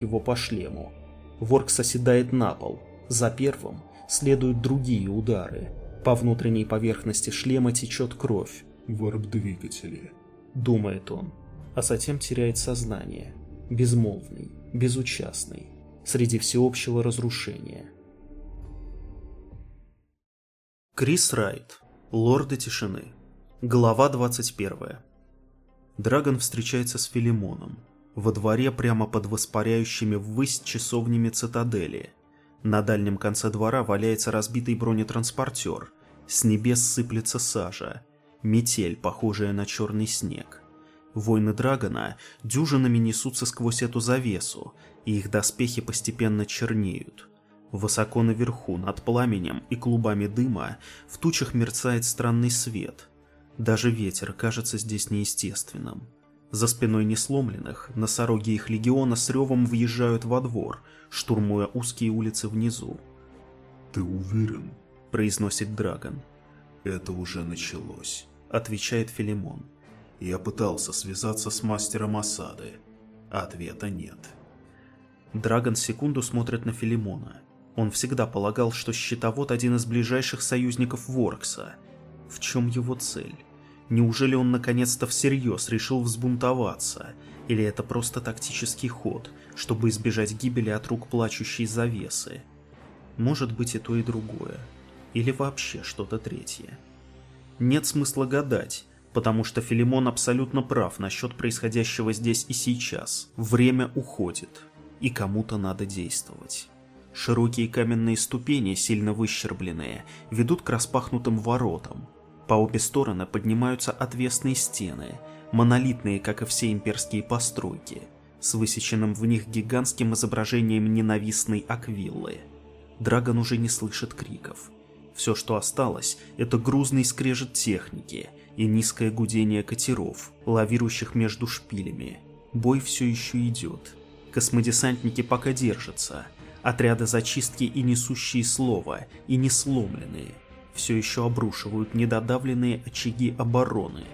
его по шлему. Воркс оседает на пол. За первым следуют другие удары. По внутренней поверхности шлема течет кровь. «Варп-двигатели», — думает он, а затем теряет сознание. Безмолвный, безучастный, среди всеобщего разрушения. Крис Райт. Лорды тишины. Глава 21. Драгон встречается с Филимоном. Во дворе прямо под воспаряющими ввысь часовнями цитадели. На дальнем конце двора валяется разбитый бронетранспортер. С небес сыплется сажа. Метель, похожая на черный снег. Воины Драгона дюжинами несутся сквозь эту завесу, и их доспехи постепенно чернеют. Высоко наверху, над пламенем и клубами дыма, в тучах мерцает странный свет. Даже ветер кажется здесь неестественным. За спиной несломленных, носороги их легиона с ревом въезжают во двор, штурмуя узкие улицы внизу. «Ты уверен?» – произносит Драгон. «Это уже началось», – отвечает Филимон. «Я пытался связаться с мастером осады. Ответа нет». Драгон секунду смотрит на Филимона. Он всегда полагал, что щитовод один из ближайших союзников Воркса. В чем его цель? Неужели он наконец-то всерьез решил взбунтоваться? Или это просто тактический ход, чтобы избежать гибели от рук плачущей завесы? Может быть и то, и другое. Или вообще что-то третье. Нет смысла гадать, потому что Филимон абсолютно прав насчет происходящего здесь и сейчас. Время уходит, и кому-то надо действовать. Широкие каменные ступени, сильно выщербленные, ведут к распахнутым воротам. По обе стороны поднимаются отвесные стены, монолитные, как и все имперские постройки, с высеченным в них гигантским изображением ненавистной аквиллы. Драгон уже не слышит криков. Все, что осталось, это грузный скрежет техники и низкое гудение катеров, лавирующих между шпилями. Бой все еще идет. Космодесантники пока держатся – Отряды зачистки и несущие слова, и несломленные, все еще обрушивают недодавленные очаги обороны.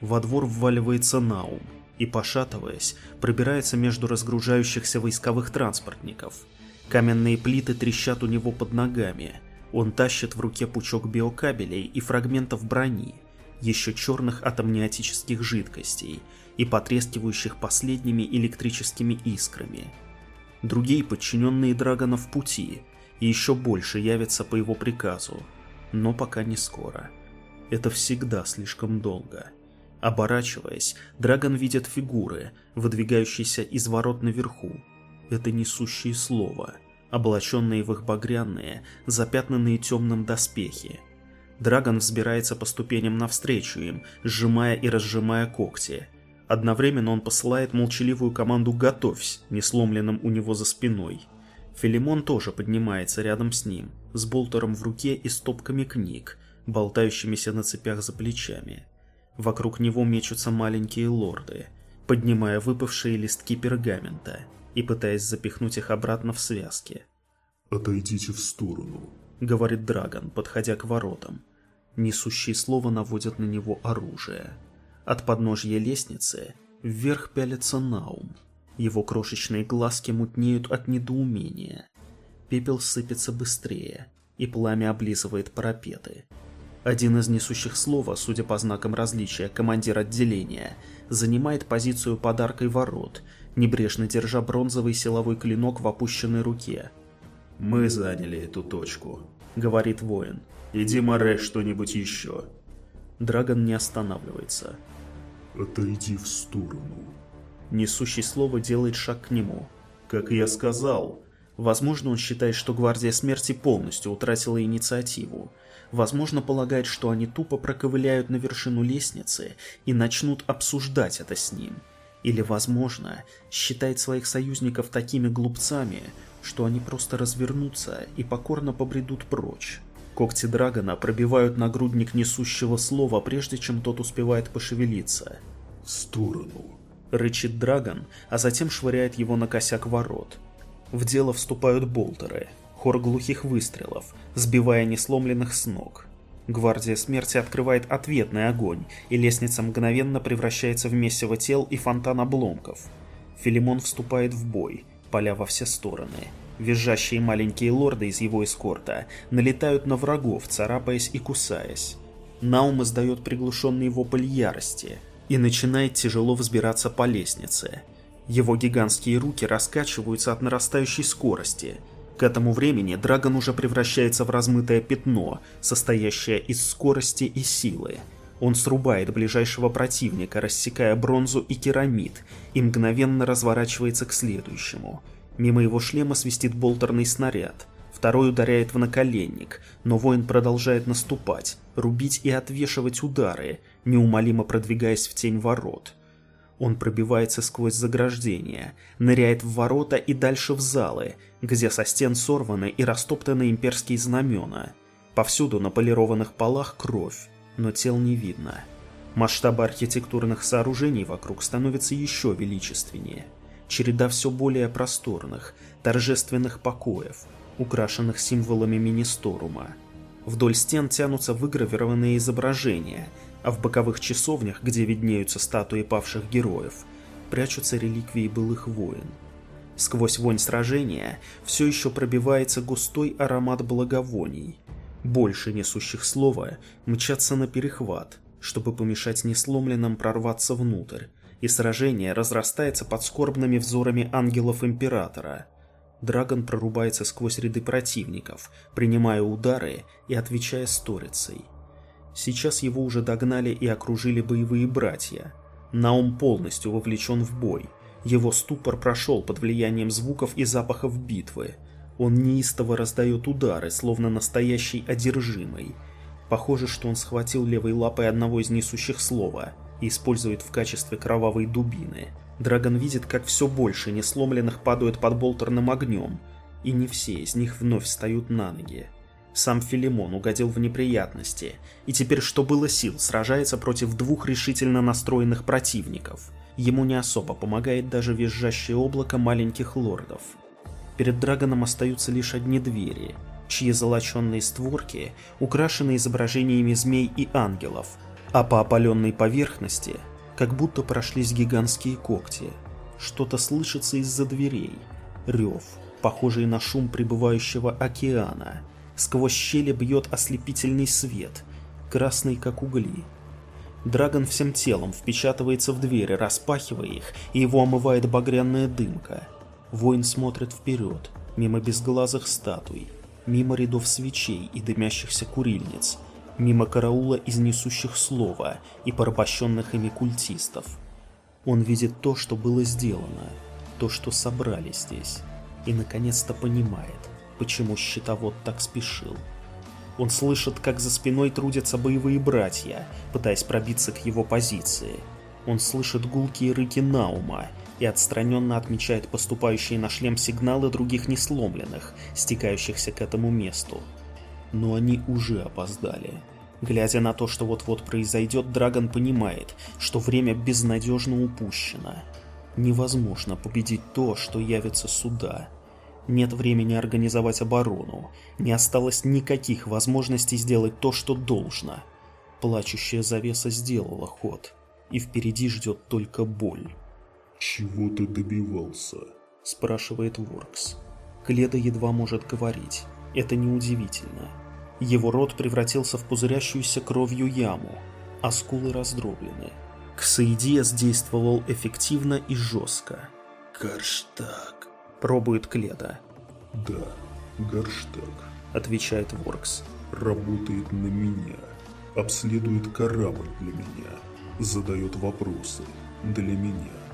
Во двор вваливается Наум и, пошатываясь, пробирается между разгружающихся войсковых транспортников. Каменные плиты трещат у него под ногами. Он тащит в руке пучок биокабелей и фрагментов брони, еще черных от амниотических жидкостей и потрескивающих последними электрическими искрами – Другие подчиненные Драгона в пути, и еще больше явятся по его приказу, но пока не скоро. Это всегда слишком долго. Оборачиваясь, Драгон видит фигуры, выдвигающиеся из ворот наверху. Это несущие слова, облаченные в их багряные, запятнанные темным доспехи. Драгон взбирается по ступеням навстречу им, сжимая и разжимая когти – Одновременно он посылает молчаливую команду «Готовься», не сломленным у него за спиной. Филимон тоже поднимается рядом с ним, с болтером в руке и стопками книг, болтающимися на цепях за плечами. Вокруг него мечутся маленькие лорды, поднимая выпавшие листки пергамента и пытаясь запихнуть их обратно в связки. «Отойдите в сторону», — говорит Драгон, подходя к воротам. Несущие слова наводят на него оружие. От подножья лестницы вверх пялится Наум. Его крошечные глазки мутнеют от недоумения. Пепел сыпется быстрее, и пламя облизывает парапеты. Один из несущих слова, судя по знакам различия, командир отделения, занимает позицию подаркой ворот, небрежно держа бронзовый силовой клинок в опущенной руке. «Мы заняли эту точку», — говорит воин. «Иди, Море, что-нибудь еще». Драгон не останавливается. «Отойди в сторону». Несущий слово делает шаг к нему. Как я сказал, возможно, он считает, что Гвардия Смерти полностью утратила инициативу. Возможно, полагает, что они тупо проковыляют на вершину лестницы и начнут обсуждать это с ним. Или, возможно, считает своих союзников такими глупцами, что они просто развернутся и покорно побредут прочь. Когти Драгона пробивают нагрудник несущего слова, прежде чем тот успевает пошевелиться. «В сторону!» — рычит Драгон, а затем швыряет его на косяк ворот. В дело вступают болтеры, хор глухих выстрелов, сбивая несломленных с ног. Гвардия Смерти открывает ответный огонь, и лестница мгновенно превращается в месиво тел и фонтан обломков. Филимон вступает в бой, Поля во все стороны. Визжащие маленькие лорды из его эскорта налетают на врагов, царапаясь и кусаясь. Наум издает приглушенный вопль ярости и начинает тяжело взбираться по лестнице. Его гигантские руки раскачиваются от нарастающей скорости. К этому времени Драгон уже превращается в размытое пятно, состоящее из скорости и силы. Он срубает ближайшего противника, рассекая бронзу и керамид, и мгновенно разворачивается к следующему – Мимо его шлема свистит болтерный снаряд. Второй ударяет в наколенник, но воин продолжает наступать, рубить и отвешивать удары, неумолимо продвигаясь в тень ворот. Он пробивается сквозь заграждение, ныряет в ворота и дальше в залы, где со стен сорваны и растоптаны имперские знамена. Повсюду на полированных полах кровь, но тел не видно. Масштабы архитектурных сооружений вокруг становятся еще величественнее – череда все более просторных, торжественных покоев, украшенных символами Министорума. Вдоль стен тянутся выгравированные изображения, а в боковых часовнях, где виднеются статуи павших героев, прячутся реликвии былых войн. Сквозь вонь сражения все еще пробивается густой аромат благовоний. Больше несущих слова мчатся на перехват, чтобы помешать несломленным прорваться внутрь, и сражение разрастается под скорбными взорами ангелов Императора. Драгон прорубается сквозь ряды противников, принимая удары и отвечая сторицей. Сейчас его уже догнали и окружили боевые братья. Наум полностью вовлечен в бой. Его ступор прошел под влиянием звуков и запахов битвы. Он неистово раздает удары, словно настоящий одержимый. Похоже, что он схватил левой лапой одного из несущих слова – и использует в качестве кровавой дубины. Драгон видит, как все больше несломленных падают под болтерным огнем, и не все из них вновь встают на ноги. Сам Филимон угодил в неприятности, и теперь, что было сил, сражается против двух решительно настроенных противников. Ему не особо помогает даже визжащее облако маленьких лордов. Перед Драгоном остаются лишь одни двери, чьи золоченные створки украшены изображениями змей и ангелов, а по опаленной поверхности как будто прошлись гигантские когти. Что-то слышится из-за дверей. Рев, похожий на шум прибывающего океана. Сквозь щели бьет ослепительный свет, красный как угли. Драгон всем телом впечатывается в двери, распахивая их, и его омывает багряная дымка. Воин смотрит вперед, мимо безглазых статуй, мимо рядов свечей и дымящихся курильниц, мимо караула из несущих слова и порабощенных ими культистов. Он видит то, что было сделано, то, что собрали здесь, и наконец-то понимает, почему щитовод так спешил. Он слышит, как за спиной трудятся боевые братья, пытаясь пробиться к его позиции. Он слышит гулкие рыки Наума и отстраненно отмечает поступающие на шлем сигналы других несломленных, стекающихся к этому месту но они уже опоздали. Глядя на то, что вот-вот произойдет, Драгон понимает, что время безнадежно упущено. Невозможно победить то, что явится сюда. Нет времени организовать оборону, не осталось никаких возможностей сделать то, что должно. Плачущая завеса сделала ход, и впереди ждет только боль. «Чего ты добивался?» – спрашивает Воркс. Кледа едва может говорить. Это неудивительно. Его рот превратился в пузырящуюся кровью яму, а скулы раздроблены. Ксаидиас действовал эффективно и жестко. «Горштаг», — пробует Кледа. «Да, Горштаг», — отвечает Воркс. «Работает на меня, обследует корабль для меня, задает вопросы для меня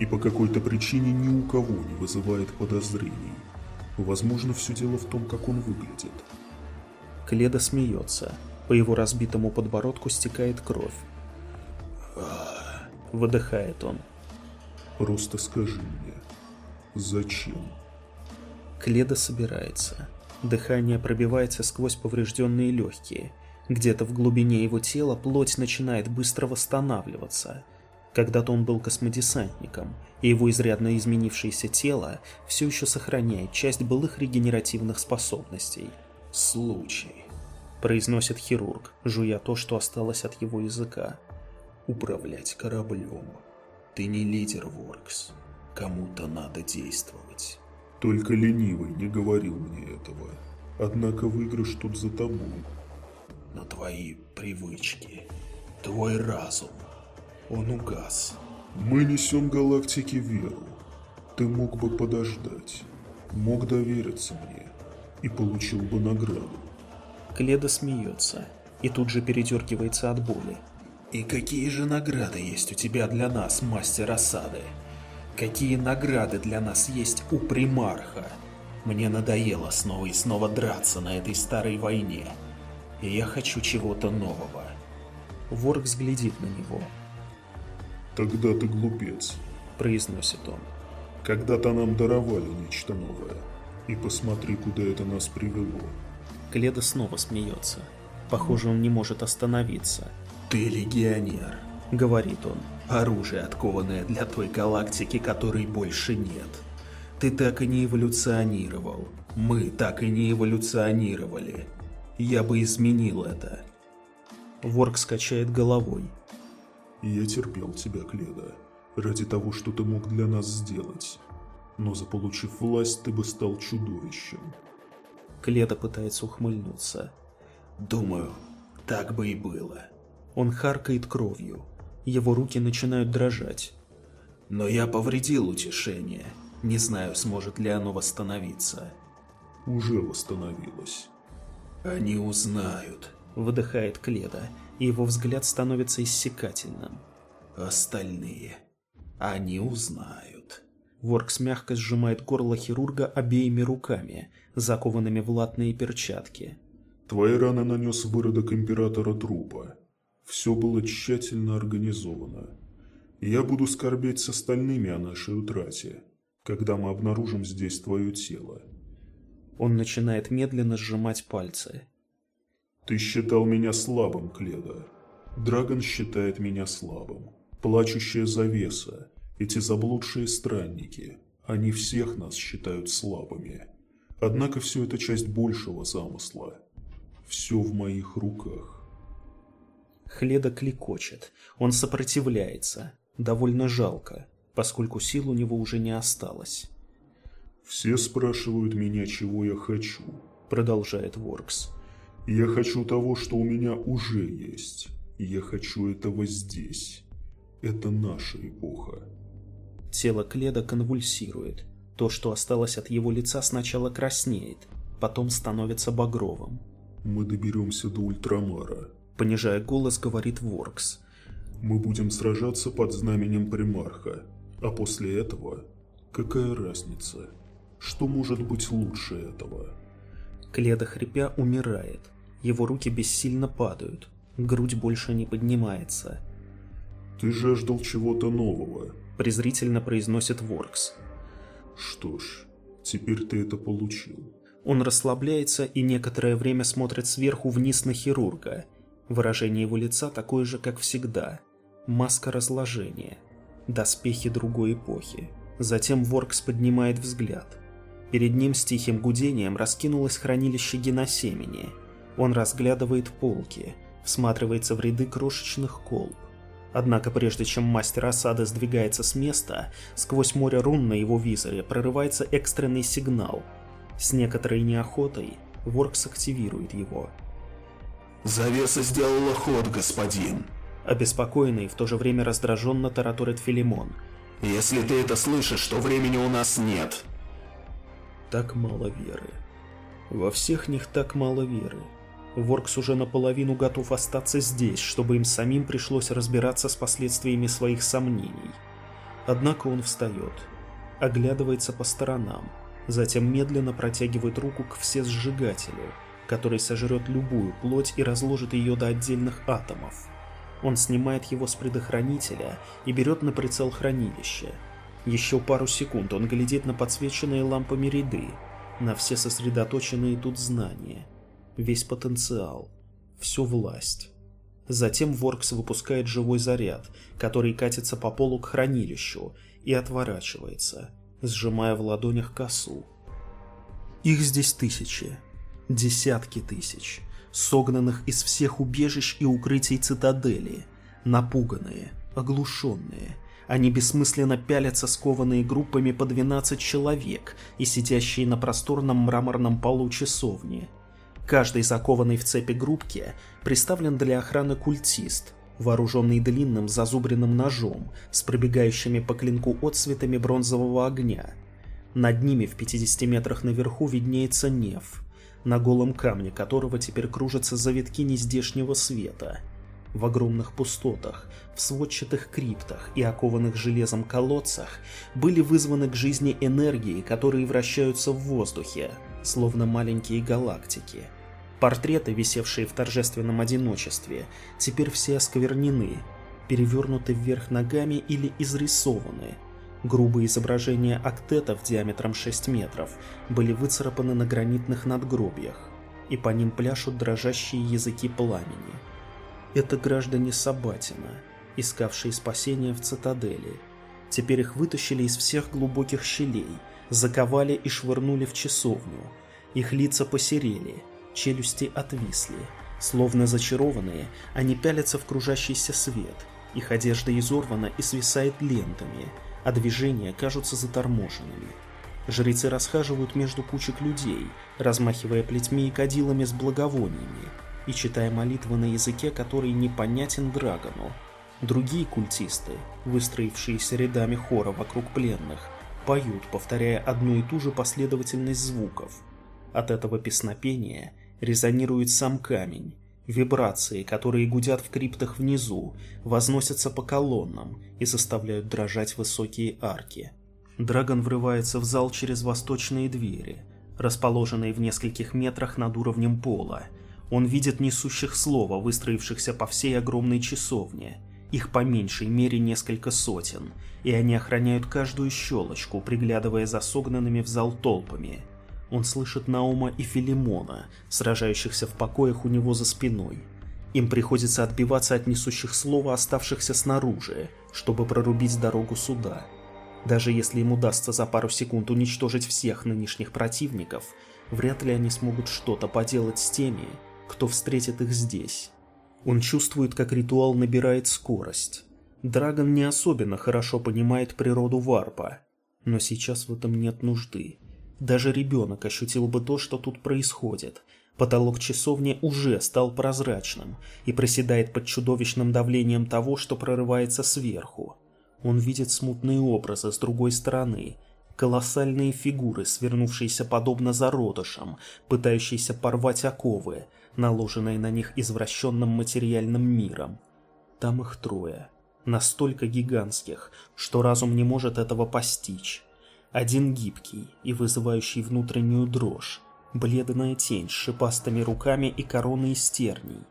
и по какой-то причине ни у кого не вызывает подозрений. Возможно, все дело в том, как он выглядит. Кледа смеется. По его разбитому подбородку стекает кровь. Выдыхает он. Просто скажи мне, зачем? Кледа собирается. Дыхание пробивается сквозь поврежденные легкие. Где-то в глубине его тела плоть начинает быстро восстанавливаться. Когда-то он был космодесантником, и его изрядно изменившееся тело все еще сохраняет часть былых регенеративных способностей. «Случай», — произносит хирург, жуя то, что осталось от его языка. «Управлять кораблем. Ты не лидер, Воркс. Кому-то надо действовать». Только ленивый не говорил мне этого. Однако выигрыш тут за тобой. Но твои привычки, твой разум, он угас. Мы несем галактике веру. Ты мог бы подождать, мог довериться мне и получил бы награду. Кледа смеется и тут же передергивается от боли. «И какие же награды есть у тебя для нас, мастер осады? Какие награды для нас есть у примарха? Мне надоело снова и снова драться на этой старой войне, и я хочу чего-то нового». Ворк взглядит на него. «Тогда ты глупец», — произносит он. «Когда-то нам даровали нечто новое, и посмотри, куда это нас привело». Кледа снова смеется. Похоже, он не может остановиться. «Ты легионер», — говорит он. «Оружие, откованное для той галактики, которой больше нет. Ты так и не эволюционировал. Мы так и не эволюционировали. Я бы изменил это». Ворк скачает головой. «Я терпел тебя, Кледа, ради того, что ты мог для нас сделать. Но заполучив власть, ты бы стал чудовищем». Кледа пытается ухмыльнуться. Думаю, так бы и было. Он харкает кровью. Его руки начинают дрожать. Но я повредил утешение. Не знаю, сможет ли оно восстановиться. Уже восстановилось. Они узнают, выдыхает Кледа, и его взгляд становится иссякательным. Остальные. Они узнают. Воркс мягко сжимает горло хирурга обеими руками, закованными в латные перчатки. Твои раны нанес выродок императора Трупа. Все было тщательно организовано. Я буду скорбеть с остальными о нашей утрате, когда мы обнаружим здесь твое тело. Он начинает медленно сжимать пальцы. Ты считал меня слабым, Кледа. Драгон считает меня слабым. Плачущая завеса, эти заблудшие странники, они всех нас считают слабыми. Однако все это часть большего замысла. Все в моих руках. Хледа кликочет. Он сопротивляется. Довольно жалко, поскольку сил у него уже не осталось. «Все спрашивают меня, чего я хочу», — продолжает Воркс. «Я хочу того, что у меня уже есть. Я хочу этого здесь. Это наша эпоха». Тело Кледа конвульсирует. То, что осталось от его лица, сначала краснеет, потом становится багровым. Мы доберемся до Ультрамара. Понижая голос, говорит Воркс. Мы будем сражаться под знаменем Примарха. А после этого... Какая разница? Что может быть лучше этого? Кледа хрипя умирает. Его руки бессильно падают. Грудь больше не поднимается. «Ты жаждал чего-то нового», — презрительно произносит Воркс. «Что ж, теперь ты это получил». Он расслабляется и некоторое время смотрит сверху вниз на хирурга. Выражение его лица такое же, как всегда. Маска разложения. Доспехи другой эпохи. Затем Воркс поднимает взгляд. Перед ним с тихим гудением раскинулось хранилище геносемени. Он разглядывает полки, всматривается в ряды крошечных колб. Однако прежде чем мастер осады сдвигается с места, сквозь море рун на его визоре прорывается экстренный сигнал – с некоторой неохотой Воркс активирует его. «Завеса сделала ход, господин!» Обеспокоенный и в то же время раздраженно тараторит Филимон. «Если ты это слышишь, то времени у нас нет!» Так мало веры. Во всех них так мало веры. Воркс уже наполовину готов остаться здесь, чтобы им самим пришлось разбираться с последствиями своих сомнений. Однако он встает, оглядывается по сторонам, затем медленно протягивает руку к всесжигателю, который сожрет любую плоть и разложит ее до отдельных атомов. Он снимает его с предохранителя и берет на прицел хранилище. Еще пару секунд он глядит на подсвеченные лампами ряды, на все сосредоточенные тут знания, весь потенциал, всю власть. Затем Воркс выпускает живой заряд, который катится по полу к хранилищу и отворачивается – сжимая в ладонях косу. Их здесь тысячи, десятки тысяч, согнанных из всех убежищ и укрытий цитадели, напуганные, оглушенные, Они бессмысленно пялятся скованные группами по 12 человек и сидящие на просторном мраморном полу часовни. Каждый закованный в цепи группке приставлен для охраны культист, вооруженный длинным зазубренным ножом с пробегающими по клинку отцветами бронзового огня. Над ними в 50 метрах наверху виднеется неф, на голом камне которого теперь кружатся завитки нездешнего света. В огромных пустотах, в сводчатых криптах и окованных железом колодцах были вызваны к жизни энергии, которые вращаются в воздухе, словно маленькие галактики – Портреты, висевшие в торжественном одиночестве, теперь все осквернены, перевернуты вверх ногами или изрисованы. Грубые изображения актетов диаметром 6 метров были выцарапаны на гранитных надгробиях, и по ним пляшут дрожащие языки пламени. Это граждане Сабатина, искавшие спасения в цитадели. Теперь их вытащили из всех глубоких щелей, заковали и швырнули в часовню. Их лица посерели, челюсти отвисли. Словно зачарованные, они пялятся в кружащийся свет. Их одежда изорвана и свисает лентами, а движения кажутся заторможенными. Жрецы расхаживают между кучек людей, размахивая плетьми и кадилами с благовониями, и читая молитвы на языке, который непонятен Драгону. Другие культисты, выстроившиеся рядами хора вокруг пленных, поют, повторяя одну и ту же последовательность звуков. От этого песнопения резонирует сам камень. Вибрации, которые гудят в криптах внизу, возносятся по колоннам и заставляют дрожать высокие арки. Драгон врывается в зал через восточные двери, расположенные в нескольких метрах над уровнем пола. Он видит несущих слова, выстроившихся по всей огромной часовне. Их по меньшей мере несколько сотен, и они охраняют каждую щелочку, приглядывая за согнанными в зал толпами – он слышит Наума и Филимона, сражающихся в покоях у него за спиной. Им приходится отбиваться от несущих слова, оставшихся снаружи, чтобы прорубить дорогу сюда. Даже если им удастся за пару секунд уничтожить всех нынешних противников, вряд ли они смогут что-то поделать с теми, кто встретит их здесь. Он чувствует, как ритуал набирает скорость. Драгон не особенно хорошо понимает природу варпа, но сейчас в этом нет нужды. Даже ребенок ощутил бы то, что тут происходит. Потолок часовни уже стал прозрачным и проседает под чудовищным давлением того, что прорывается сверху. Он видит смутные образы с другой стороны, колоссальные фигуры, свернувшиеся подобно зародышам, пытающиеся порвать оковы, наложенные на них извращенным материальным миром. Там их трое, настолько гигантских, что разум не может этого постичь. Один гибкий и вызывающий внутреннюю дрожь, бледная тень с шипастыми руками и короной стерней.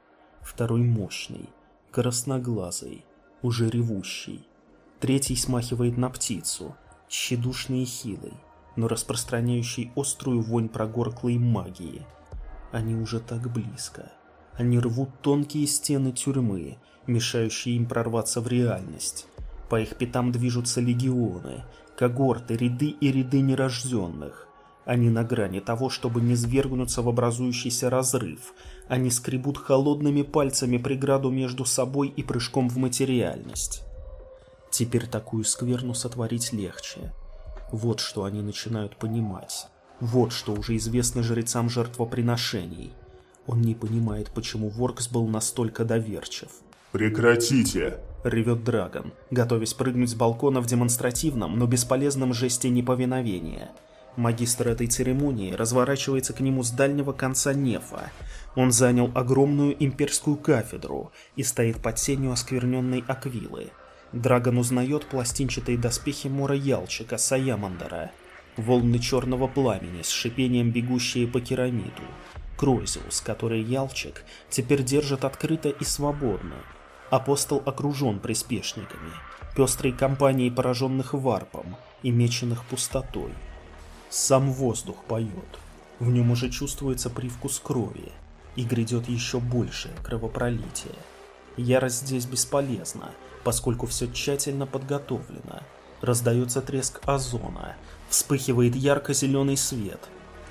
Второй мощный, красноглазый, уже ревущий. Третий смахивает на птицу, тщедушный и хилый, но распространяющий острую вонь прогорклой магии. Они уже так близко. Они рвут тонкие стены тюрьмы, мешающие им прорваться в реальность. По их пятам движутся легионы, когорты, ряды и ряды нерожденных. Они на грани того, чтобы не свергнуться в образующийся разрыв. Они скребут холодными пальцами преграду между собой и прыжком в материальность. Теперь такую скверну сотворить легче. Вот что они начинают понимать. Вот что уже известно жрецам жертвоприношений. Он не понимает, почему Воркс был настолько доверчив. «Прекратите!» — ревет Драгон, готовясь прыгнуть с балкона в демонстративном, но бесполезном жесте неповиновения. Магистр этой церемонии разворачивается к нему с дальнего конца нефа. Он занял огромную имперскую кафедру и стоит под сенью оскверненной аквилы. Драгон узнает пластинчатые доспехи Мора Ялчика Саямандера, волны черного пламени с шипением бегущие по керамиду, Кройзеус, который Ялчик теперь держит открыто и свободно, Апостол окружен приспешниками, пестрой компанией пораженных варпом и меченных пустотой. Сам воздух поет, в нем уже чувствуется привкус крови, и грядет еще большее кровопролитие. Ярость здесь бесполезна, поскольку все тщательно подготовлено. Раздается треск озона, вспыхивает ярко-зеленый свет,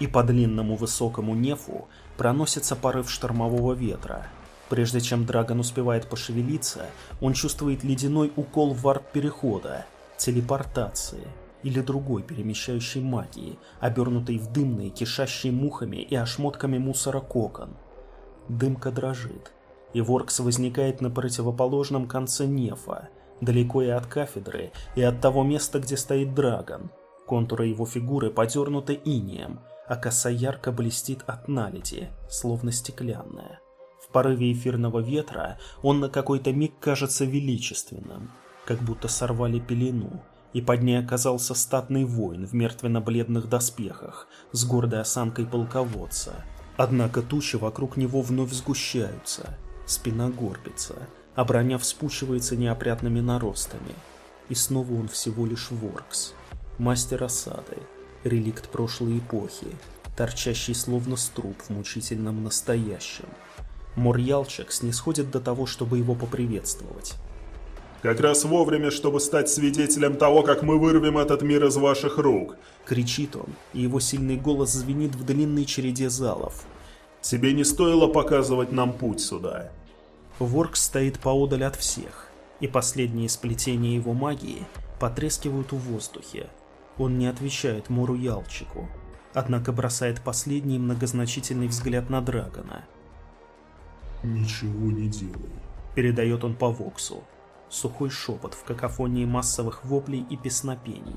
и по длинному высокому нефу проносится порыв штормового ветра – Прежде чем Драгон успевает пошевелиться, он чувствует ледяной укол варп-перехода, телепортации или другой перемещающей магии, обернутой в дымные, кишащие мухами и ошмотками мусора кокон. Дымка дрожит, и Воркс возникает на противоположном конце нефа, далеко и от кафедры, и от того места, где стоит Драгон. Контуры его фигуры подернуты инием, а коса ярко блестит от наледи, словно стеклянная. В порыве эфирного ветра он на какой-то миг кажется величественным, как будто сорвали пелену, и под ней оказался статный воин в мертвенно-бледных доспехах с гордой осанкой полководца. Однако тучи вокруг него вновь сгущаются, спина горбится, а броня вспучивается неопрятными наростами. И снова он всего лишь Воркс, мастер осады, реликт прошлой эпохи, торчащий словно струп в мучительном настоящем. Мурьялчик снисходит до того, чтобы его поприветствовать. «Как раз вовремя, чтобы стать свидетелем того, как мы вырвем этот мир из ваших рук!» Кричит он, и его сильный голос звенит в длинной череде залов. «Тебе не стоило показывать нам путь сюда!» Ворк стоит поодаль от всех, и последние сплетения его магии потрескивают в воздухе. Он не отвечает Муру Ялчику, однако бросает последний многозначительный взгляд на Драгона. «Ничего не делай», — передает он по Воксу. Сухой шепот в какофонии массовых воплей и песнопений.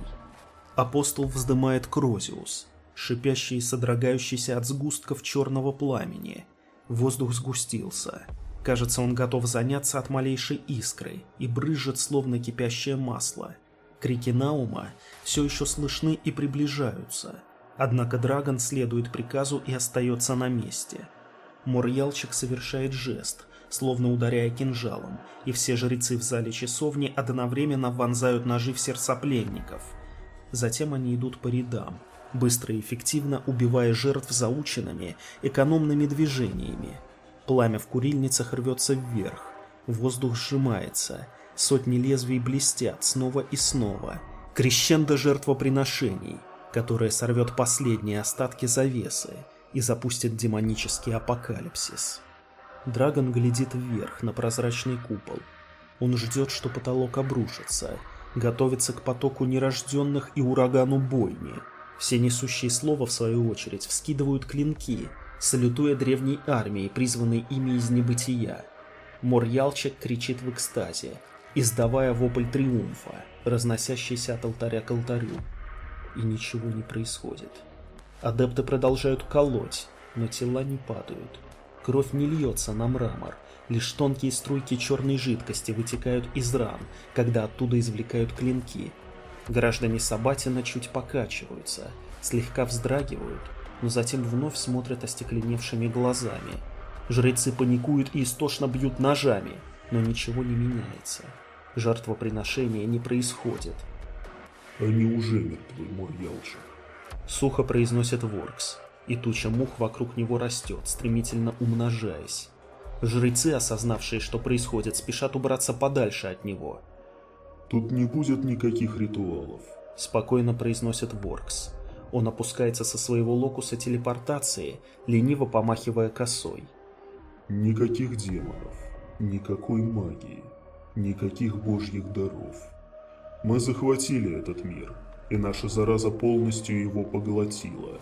Апостол вздымает Крозиус, шипящий и содрогающийся от сгустков черного пламени. Воздух сгустился. Кажется, он готов заняться от малейшей искры и брызжет, словно кипящее масло. Крики Наума все еще слышны и приближаются. Однако Драгон следует приказу и остается на месте. Мурьялчик совершает жест, словно ударяя кинжалом, и все жрецы в зале часовни одновременно вонзают ножи в сердца пленников. Затем они идут по рядам, быстро и эффективно убивая жертв заученными, экономными движениями. Пламя в курильницах рвется вверх, воздух сжимается, сотни лезвий блестят снова и снова. Крещендо жертвоприношений, которое сорвет последние остатки завесы и запустит демонический апокалипсис. Драгон глядит вверх на прозрачный купол. Он ждет, что потолок обрушится, готовится к потоку нерожденных и урагану бойни. Все несущие слова, в свою очередь, вскидывают клинки, салютуя древней армией, призванной ими из небытия. Морьялчик кричит в экстазе, издавая вопль триумфа, разносящийся от алтаря к алтарю. И ничего не происходит. Адепты продолжают колоть, но тела не падают. Кровь не льется на мрамор, лишь тонкие струйки черной жидкости вытекают из ран, когда оттуда извлекают клинки. Граждане Сабатина чуть покачиваются, слегка вздрагивают, но затем вновь смотрят остекленевшими глазами. Жрецы паникуют и истошно бьют ножами, но ничего не меняется. Жертвоприношения не происходит. «Они уже мертвы, Мурьялчик», — сухо произносит Воркс и туча мух вокруг него растет, стремительно умножаясь. Жрецы, осознавшие, что происходит, спешат убраться подальше от него. «Тут не будет никаких ритуалов», — спокойно произносит Воркс. Он опускается со своего локуса телепортации, лениво помахивая косой. «Никаких демонов, никакой магии, никаких божьих даров. Мы захватили этот мир, и наша зараза полностью его поглотила».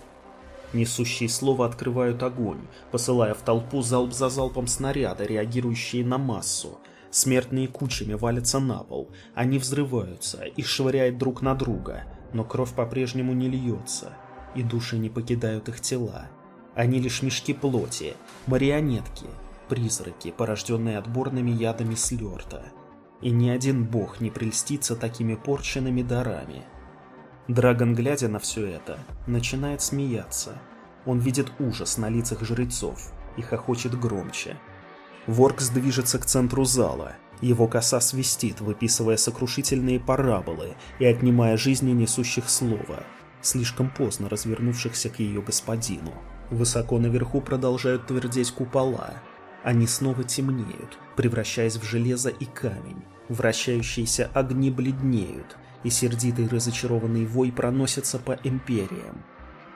Несущие слова открывают огонь, посылая в толпу залп за залпом снаряда, реагирующие на массу. Смертные кучами валятся на пол, они взрываются, их швыряет друг на друга, но кровь по-прежнему не льется, и души не покидают их тела. Они лишь мешки плоти, марионетки, призраки, порожденные отборными ядами слерта. И ни один бог не прельстится такими порченными дарами. Драгон, глядя на все это, начинает смеяться. Он видит ужас на лицах жрецов и хохочет громче. Воркс движется к центру зала. Его коса свистит, выписывая сокрушительные параболы и отнимая жизни несущих слова, слишком поздно развернувшихся к ее господину. Высоко наверху продолжают твердеть купола. Они снова темнеют, превращаясь в железо и камень. Вращающиеся огни бледнеют, и сердитый разочарованный вой проносится по империям.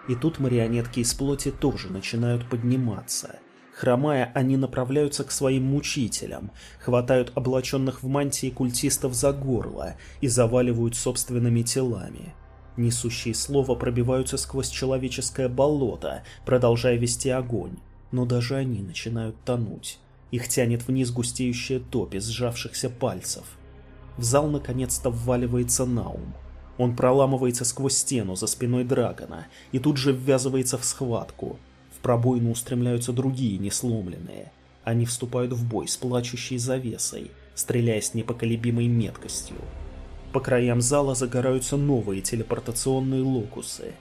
И тут марионетки из плоти тоже начинают подниматься. Хромая, они направляются к своим мучителям, хватают облаченных в мантии культистов за горло и заваливают собственными телами. Несущие слово пробиваются сквозь человеческое болото, продолжая вести огонь, но даже они начинают тонуть. Их тянет вниз густеющая топь из сжавшихся пальцев. В зал наконец-то вваливается Наум. Он проламывается сквозь стену за спиной Драгона и тут же ввязывается в схватку. В пробоину устремляются другие несломленные. Они вступают в бой с плачущей завесой, стреляя с непоколебимой меткостью. По краям зала загораются новые телепортационные локусы.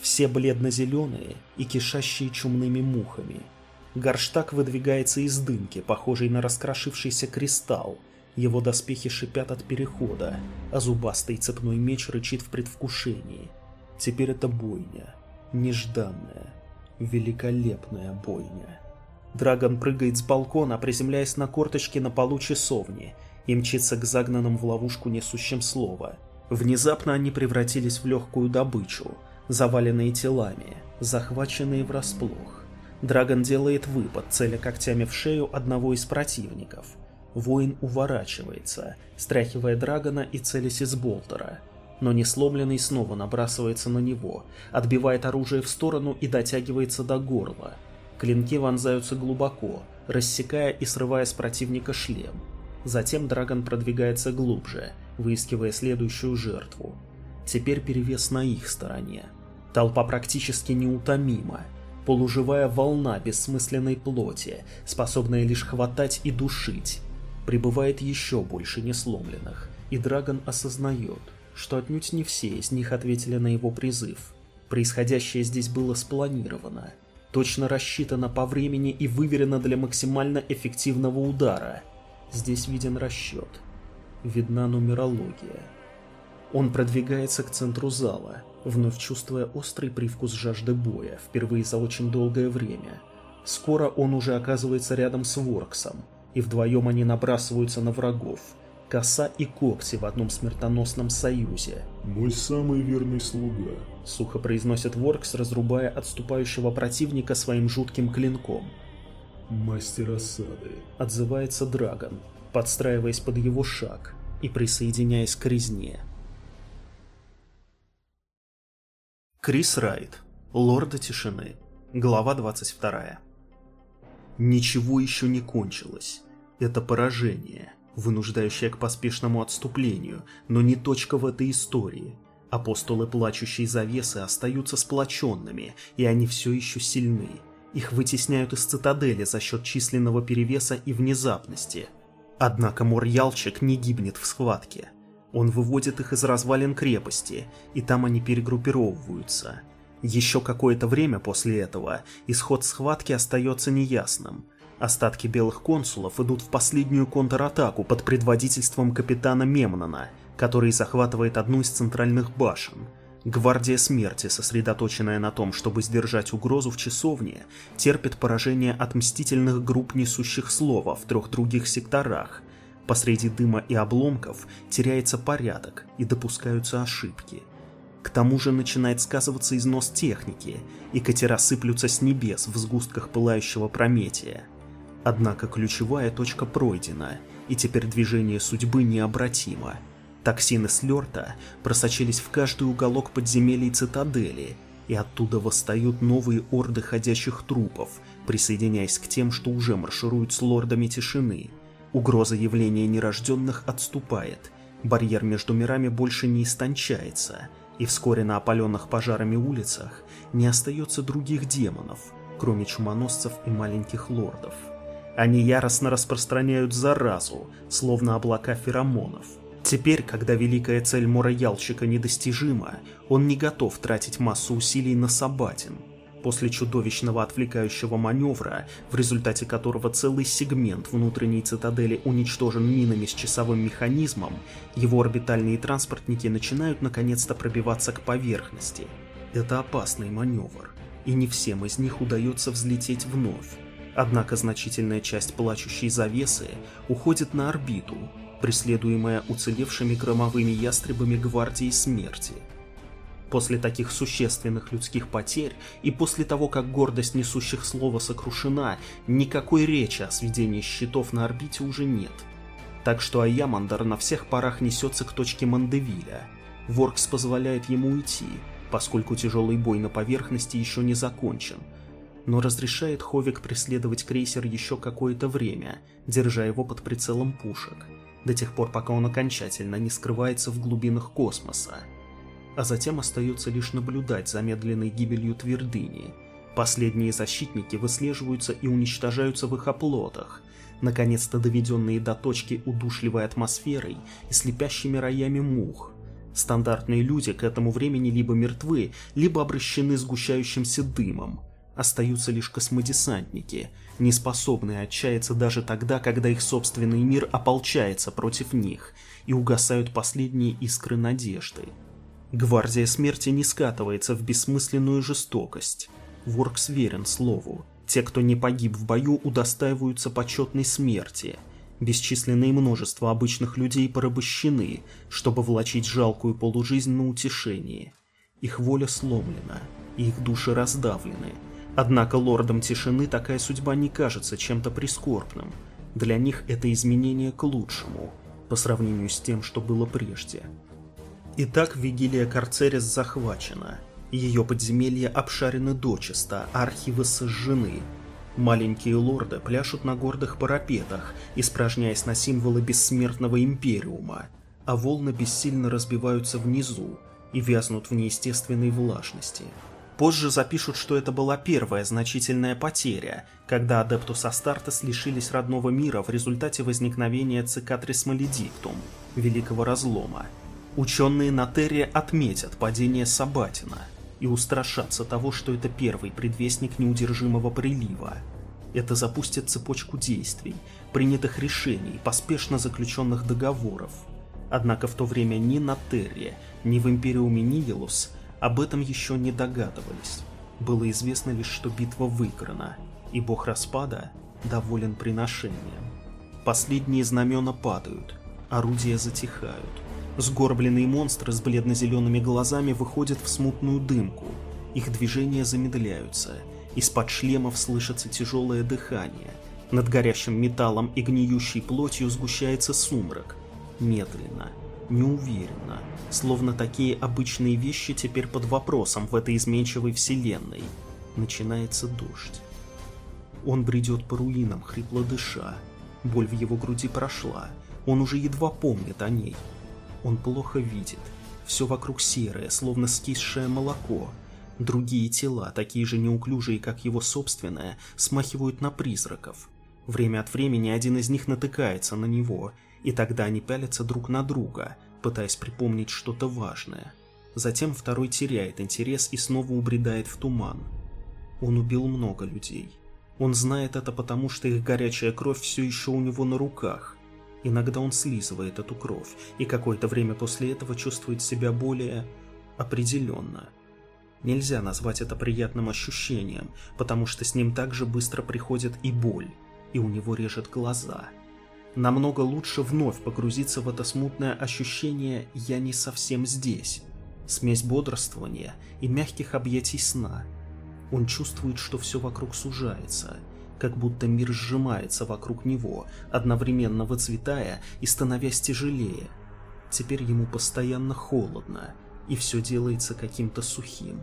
Все бледно-зеленые и кишащие чумными мухами. Горштаг выдвигается из дымки, похожей на раскрошившийся кристалл, его доспехи шипят от перехода, а зубастый цепной меч рычит в предвкушении. Теперь это бойня. Нежданная. Великолепная бойня. Драгон прыгает с балкона, приземляясь на корточки на полу часовни, и мчится к загнанным в ловушку несущим слова. Внезапно они превратились в легкую добычу, заваленные телами, захваченные врасплох. Драгон делает выпад, целя когтями в шею одного из противников – Воин уворачивается, стряхивая Драгона и целясь из болтера. Но несломленный снова набрасывается на него, отбивает оружие в сторону и дотягивается до горла. Клинки вонзаются глубоко, рассекая и срывая с противника шлем. Затем Драгон продвигается глубже, выискивая следующую жертву. Теперь перевес на их стороне. Толпа практически неутомима. Полуживая волна бессмысленной плоти, способная лишь хватать и душить прибывает еще больше несломленных, и Драгон осознает, что отнюдь не все из них ответили на его призыв. Происходящее здесь было спланировано, точно рассчитано по времени и выверено для максимально эффективного удара. Здесь виден расчет, видна нумерология. Он продвигается к центру зала, вновь чувствуя острый привкус жажды боя, впервые за очень долгое время. Скоро он уже оказывается рядом с Ворксом, и вдвоем они набрасываются на врагов. Коса и когти в одном смертоносном союзе. «Мой самый верный слуга», — сухо произносит Воркс, разрубая отступающего противника своим жутким клинком. «Мастер осады», — отзывается Драгон, подстраиваясь под его шаг и присоединяясь к резне. Крис Райт, Лорда Тишины, глава 22. Ничего еще не кончилось. Это поражение, вынуждающее к поспешному отступлению, но не точка в этой истории. Апостолы плачущей завесы остаются сплоченными, и они все еще сильны. Их вытесняют из цитадели за счет численного перевеса и внезапности. Однако Морьялчик не гибнет в схватке. Он выводит их из развалин крепости, и там они перегруппировываются – еще какое-то время после этого исход схватки остается неясным. Остатки белых консулов идут в последнюю контратаку под предводительством капитана Мемнона, который захватывает одну из центральных башен. Гвардия смерти, сосредоточенная на том, чтобы сдержать угрозу в часовне, терпит поражение от мстительных групп несущих слова в трех других секторах. Посреди дыма и обломков теряется порядок и допускаются ошибки – к тому же начинает сказываться износ техники, и катера сыплются с небес в сгустках пылающего Прометия. Однако ключевая точка пройдена, и теперь движение судьбы необратимо. Токсины Слёрта просочились в каждый уголок подземелий цитадели, и оттуда восстают новые орды ходящих трупов, присоединяясь к тем, что уже маршируют с лордами тишины. Угроза явления нерожденных отступает, барьер между мирами больше не истончается, и вскоре на опаленных пожарами улицах не остается других демонов, кроме чумоносцев и маленьких лордов. Они яростно распространяют заразу, словно облака феромонов. Теперь, когда великая цель Мора-Ялчика недостижима, он не готов тратить массу усилий на Сабатин, После чудовищного отвлекающего маневра, в результате которого целый сегмент внутренней цитадели уничтожен минами с часовым механизмом, его орбитальные транспортники начинают наконец-то пробиваться к поверхности. Это опасный маневр, и не всем из них удается взлететь вновь. Однако значительная часть плачущей завесы уходит на орбиту, преследуемая уцелевшими громовыми ястребами Гвардии Смерти – После таких существенных людских потерь и после того, как гордость несущих слова сокрушена, никакой речи о сведении щитов на орбите уже нет. Так что Аямандер на всех парах несется к точке Мандевиля. Воркс позволяет ему уйти, поскольку тяжелый бой на поверхности еще не закончен, но разрешает Ховик преследовать крейсер еще какое-то время, держа его под прицелом пушек, до тех пор, пока он окончательно не скрывается в глубинах космоса а затем остается лишь наблюдать за медленной гибелью твердыни. Последние защитники выслеживаются и уничтожаются в их оплотах, наконец-то доведенные до точки удушливой атмосферой и слепящими роями мух. Стандартные люди к этому времени либо мертвы, либо обращены сгущающимся дымом. Остаются лишь космодесантники, не способные отчаяться даже тогда, когда их собственный мир ополчается против них, и угасают последние искры надежды. Гвардия смерти не скатывается в бессмысленную жестокость. Воркс верен слову. Те, кто не погиб в бою, удостаиваются почетной смерти. Бесчисленное множество обычных людей порабощены, чтобы влачить жалкую полужизнь на утешение. Их воля сломлена, их души раздавлены. Однако лордам тишины такая судьба не кажется чем-то прискорбным. Для них это изменение к лучшему, по сравнению с тем, что было прежде. Итак, Вигилия Карцерис захвачена. Ее подземелья обшарены дочисто, архивы сожжены. Маленькие лорды пляшут на гордых парапетах, испражняясь на символы бессмертного империума, а волны бессильно разбиваются внизу и вязнут в неестественной влажности. Позже запишут, что это была первая значительная потеря, когда Адептус Астартес лишились родного мира в результате возникновения Цикатрис Маледиктум, Великого Разлома, Ученые на Терре отметят падение Сабатина и устрашатся того, что это первый предвестник неудержимого прилива. Это запустит цепочку действий, принятых решений, поспешно заключенных договоров. Однако в то время ни на Терре, ни в Империуме Нивелус об этом еще не догадывались. Было известно лишь, что битва выиграна, и бог распада доволен приношением. Последние знамена падают, орудия затихают, Сгорбленные монстры с бледно-зелеными глазами выходят в смутную дымку. Их движения замедляются. Из-под шлемов слышится тяжелое дыхание. Над горящим металлом и гниющей плотью сгущается сумрак. Медленно, неуверенно, словно такие обычные вещи теперь под вопросом в этой изменчивой вселенной. Начинается дождь. Он бредет по руинам, хрипло дыша. Боль в его груди прошла. Он уже едва помнит о ней. Он плохо видит. Все вокруг серое, словно скисшее молоко. Другие тела, такие же неуклюжие, как его собственное, смахивают на призраков. Время от времени один из них натыкается на него, и тогда они пялятся друг на друга, пытаясь припомнить что-то важное. Затем второй теряет интерес и снова убредает в туман. Он убил много людей. Он знает это потому, что их горячая кровь все еще у него на руках. Иногда он слизывает эту кровь, и какое-то время после этого чувствует себя более определенно. Нельзя назвать это приятным ощущением, потому что с ним также быстро приходит и боль, и у него режет глаза. Намного лучше вновь погрузиться в это смутное ощущение «я не совсем здесь», смесь бодрствования и мягких объятий сна. Он чувствует, что все вокруг сужается – как будто мир сжимается вокруг него, одновременно выцветая и становясь тяжелее. Теперь ему постоянно холодно, и все делается каким-то сухим.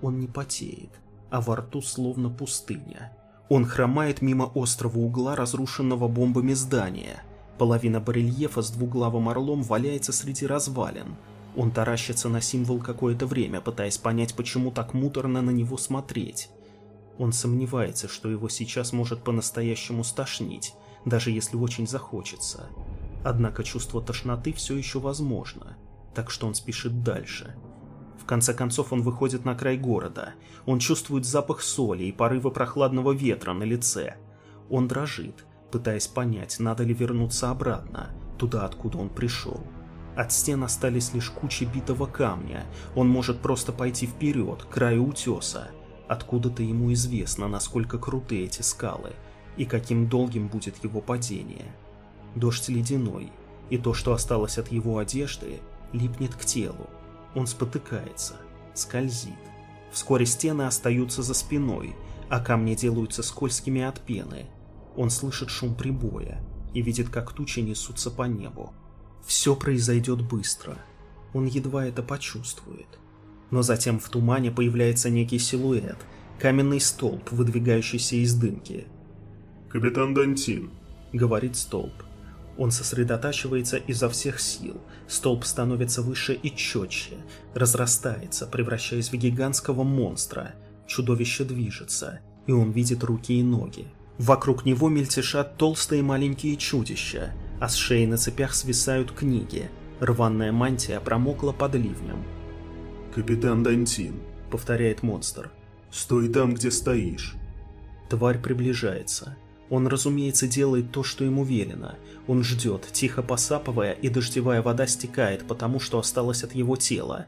Он не потеет, а во рту словно пустыня. Он хромает мимо острого угла, разрушенного бомбами здания. Половина барельефа с двуглавым орлом валяется среди развалин. Он таращится на символ какое-то время, пытаясь понять, почему так муторно на него смотреть. Он сомневается, что его сейчас может по-настоящему стошнить, даже если очень захочется. Однако чувство тошноты все еще возможно, так что он спешит дальше. В конце концов он выходит на край города. Он чувствует запах соли и порывы прохладного ветра на лице. Он дрожит, пытаясь понять, надо ли вернуться обратно, туда, откуда он пришел. От стен остались лишь кучи битого камня. Он может просто пойти вперед, к краю утеса, Откуда-то ему известно, насколько круты эти скалы и каким долгим будет его падение. Дождь ледяной, и то, что осталось от его одежды, липнет к телу. Он спотыкается, скользит. Вскоре стены остаются за спиной, а камни делаются скользкими от пены. Он слышит шум прибоя и видит, как тучи несутся по небу. Все произойдет быстро. Он едва это почувствует. Но затем в тумане появляется некий силуэт, каменный столб, выдвигающийся из дымки. «Капитан Дантин», — говорит столб. Он сосредотачивается изо всех сил. Столб становится выше и четче, разрастается, превращаясь в гигантского монстра. Чудовище движется, и он видит руки и ноги. Вокруг него мельтешат толстые маленькие чудища, а с шеи на цепях свисают книги. Рваная мантия промокла под ливнем. «Капитан Дантин», — повторяет монстр. «Стой там, где стоишь». Тварь приближается. Он, разумеется, делает то, что ему велено. Он ждет, тихо посапывая, и дождевая вода стекает, потому что осталось от его тела.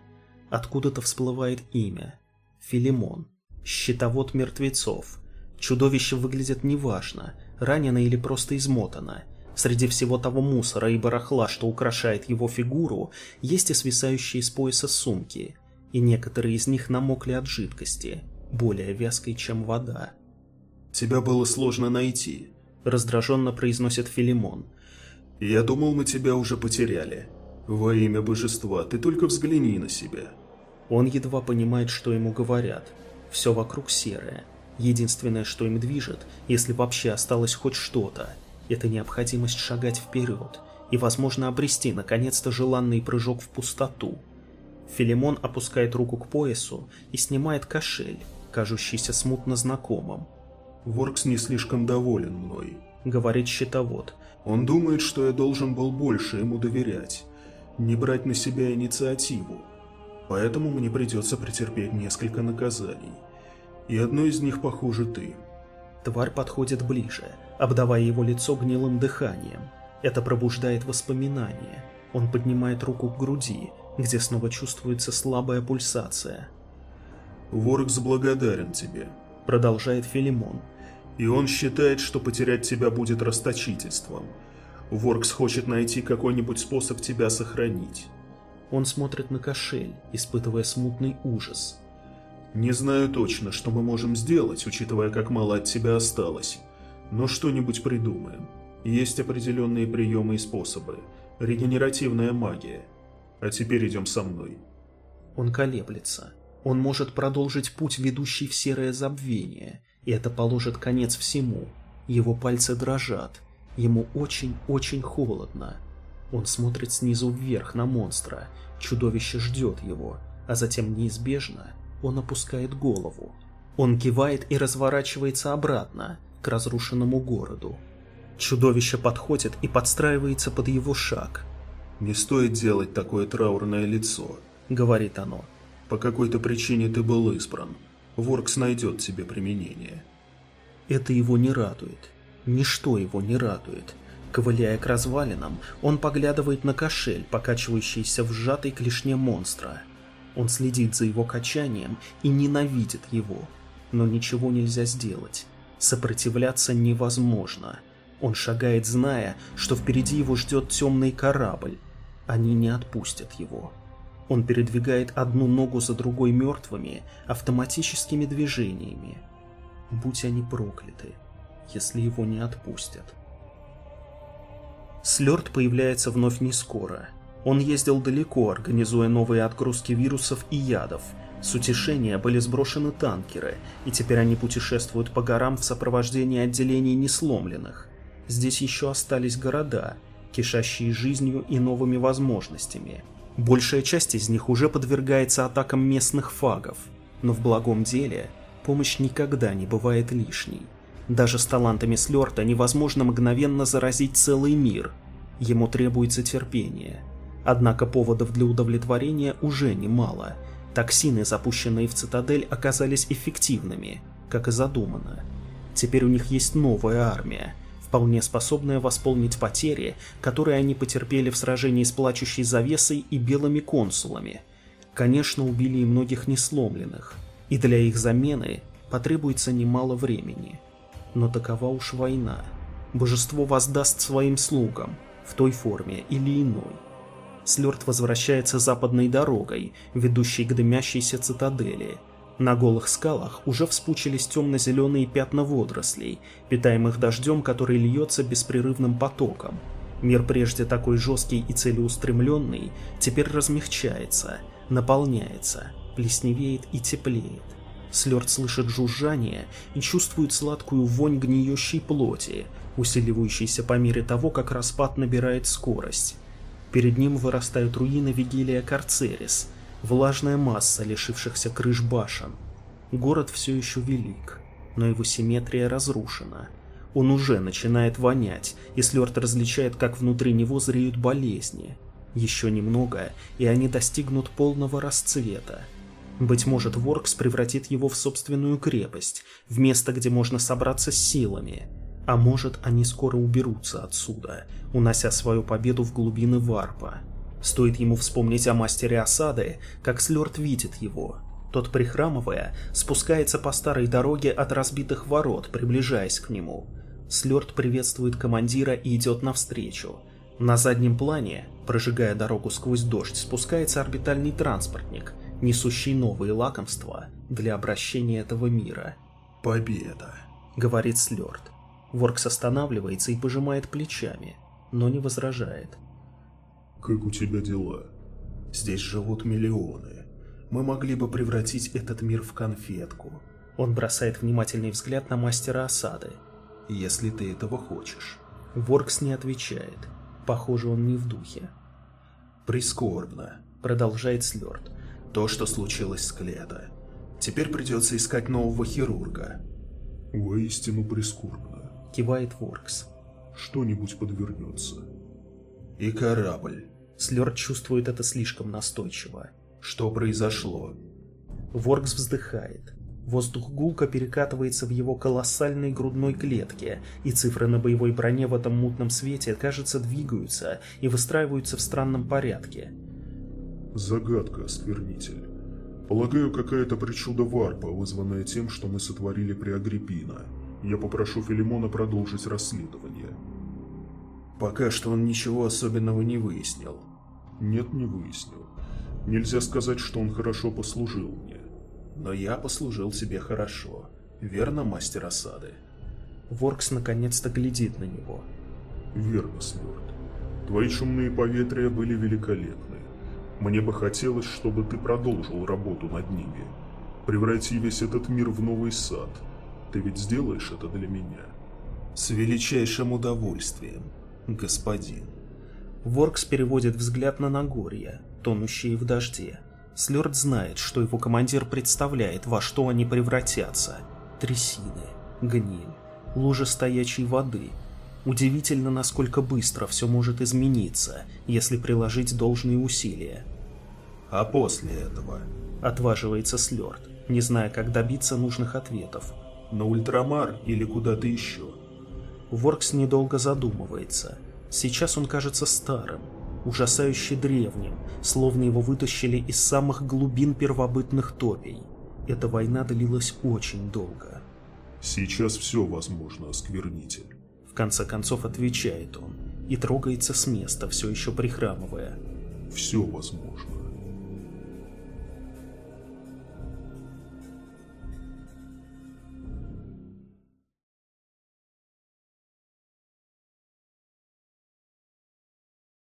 Откуда-то всплывает имя. Филимон. Щитовод мертвецов. Чудовище выглядит неважно, ранено или просто измотано. Среди всего того мусора и барахла, что украшает его фигуру, есть и свисающие с пояса сумки, и некоторые из них намокли от жидкости, более вязкой, чем вода. «Тебя было сложно найти», — раздраженно произносит Филимон. «Я думал, мы тебя уже потеряли. Во имя божества, ты только взгляни на себя». Он едва понимает, что ему говорят. Все вокруг серое. Единственное, что им движет, если вообще осталось хоть что-то, это необходимость шагать вперед и, возможно, обрести наконец-то желанный прыжок в пустоту. Филимон опускает руку к поясу и снимает кошель, кажущийся смутно знакомым. «Воркс не слишком доволен мной», — говорит щитовод. «Он думает, что я должен был больше ему доверять, не брать на себя инициативу. Поэтому мне придется претерпеть несколько наказаний и одно из них, похоже, ты. Тварь подходит ближе, обдавая его лицо гнилым дыханием. Это пробуждает воспоминания. Он поднимает руку к груди, где снова чувствуется слабая пульсация. «Воркс благодарен тебе», — продолжает Филимон. «И он считает, что потерять тебя будет расточительством. Воркс хочет найти какой-нибудь способ тебя сохранить». Он смотрит на кошель, испытывая смутный ужас. Не знаю точно, что мы можем сделать, учитывая, как мало от тебя осталось. Но что-нибудь придумаем. Есть определенные приемы и способы. Регенеративная магия. А теперь идем со мной. Он колеблется. Он может продолжить путь, ведущий в серое забвение, и это положит конец всему. Его пальцы дрожат. Ему очень-очень холодно. Он смотрит снизу вверх на монстра. Чудовище ждет его, а затем неизбежно он опускает голову. Он кивает и разворачивается обратно, к разрушенному городу. Чудовище подходит и подстраивается под его шаг. «Не стоит делать такое траурное лицо», — говорит оно. «По какой-то причине ты был избран. Воркс найдет тебе применение». Это его не радует. Ничто его не радует. Ковыляя к развалинам, он поглядывает на кошель, покачивающийся в сжатой клешне монстра — он следит за его качанием и ненавидит его. Но ничего нельзя сделать. Сопротивляться невозможно. Он шагает, зная, что впереди его ждет темный корабль. Они не отпустят его. Он передвигает одну ногу за другой мертвыми, автоматическими движениями. Будь они прокляты, если его не отпустят. Слёрд появляется вновь не скоро. Он ездил далеко, организуя новые отгрузки вирусов и ядов. С утешения были сброшены танкеры, и теперь они путешествуют по горам в сопровождении отделений несломленных. Здесь еще остались города, кишащие жизнью и новыми возможностями. Большая часть из них уже подвергается атакам местных фагов, но в благом деле помощь никогда не бывает лишней. Даже с талантами Слёрта невозможно мгновенно заразить целый мир. Ему требуется терпение – Однако поводов для удовлетворения уже немало. Токсины, запущенные в цитадель, оказались эффективными, как и задумано. Теперь у них есть новая армия, вполне способная восполнить потери, которые они потерпели в сражении с плачущей завесой и белыми консулами. Конечно, убили и многих несломленных, и для их замены потребуется немало времени. Но такова уж война. Божество воздаст своим слугам, в той форме или иной. Слёрд возвращается западной дорогой, ведущей к дымящейся цитадели. На голых скалах уже вспучились темно-зеленые пятна водорослей, питаемых дождем, который льется беспрерывным потоком. Мир прежде такой жесткий и целеустремленный, теперь размягчается, наполняется, плесневеет и теплеет. Слёрд слышит жужжание и чувствует сладкую вонь гниющей плоти, усиливающейся по мере того, как распад набирает скорость. Перед ним вырастают руины Вигилия Карцерис, влажная масса лишившихся крыш башен. Город все еще велик, но его симметрия разрушена. Он уже начинает вонять, и Слёрд различает, как внутри него зреют болезни. Еще немного, и они достигнут полного расцвета. Быть может, Воркс превратит его в собственную крепость, в место, где можно собраться с силами. А может, они скоро уберутся отсюда, унося свою победу в глубины Варпа. Стоит ему вспомнить о мастере осады, как Слёрд видит его. Тот, прихрамывая, спускается по старой дороге от разбитых ворот, приближаясь к нему. Слёрд приветствует командира и идет навстречу. На заднем плане, прожигая дорогу сквозь дождь, спускается орбитальный транспортник – несущий новые лакомства для обращения этого мира. «Победа», — говорит Слёрд. Воркс останавливается и пожимает плечами, но не возражает. «Как у тебя дела? Здесь живут миллионы. Мы могли бы превратить этот мир в конфетку». Он бросает внимательный взгляд на мастера осады. «Если ты этого хочешь». Воркс не отвечает. Похоже, он не в духе. «Прискорбно», — продолжает Слёрд то, что случилось с Клета. Теперь придется искать нового хирурга. Воистину прискорбно. Кивает Воркс. Что-нибудь подвернется. И корабль. Слёрд чувствует это слишком настойчиво. Что произошло? Воркс вздыхает. Воздух гулко перекатывается в его колоссальной грудной клетке, и цифры на боевой броне в этом мутном свете, кажется, двигаются и выстраиваются в странном порядке. Загадка, осквернитель. Полагаю, какая-то причуда варпа, вызванная тем, что мы сотворили при Агриппина. Я попрошу Филимона продолжить расследование. Пока что он ничего особенного не выяснил. Нет, не выяснил. Нельзя сказать, что он хорошо послужил мне. Но я послужил тебе хорошо. Верно, мастер осады? Воркс наконец-то глядит на него. Верно, Смёрт. Твои чумные поветрия были великолепны. Мне бы хотелось, чтобы ты продолжил работу над ними. Преврати весь этот мир в новый сад. Ты ведь сделаешь это для меня? С величайшим удовольствием, господин. Воркс переводит взгляд на Нагорье, тонущие в дожде. Слёрд знает, что его командир представляет, во что они превратятся. Трясины, гниль, лужи стоячей воды. Удивительно, насколько быстро все может измениться, если приложить должные усилия. А после этого? Отваживается Слёрд, не зная, как добиться нужных ответов. На ультрамар или куда-то еще? Воркс недолго задумывается. Сейчас он кажется старым, ужасающе древним, словно его вытащили из самых глубин первобытных топий. Эта война длилась очень долго. Сейчас все возможно, осквернитель конце концов отвечает он и трогается с места, все еще прихрамывая. Все возможно.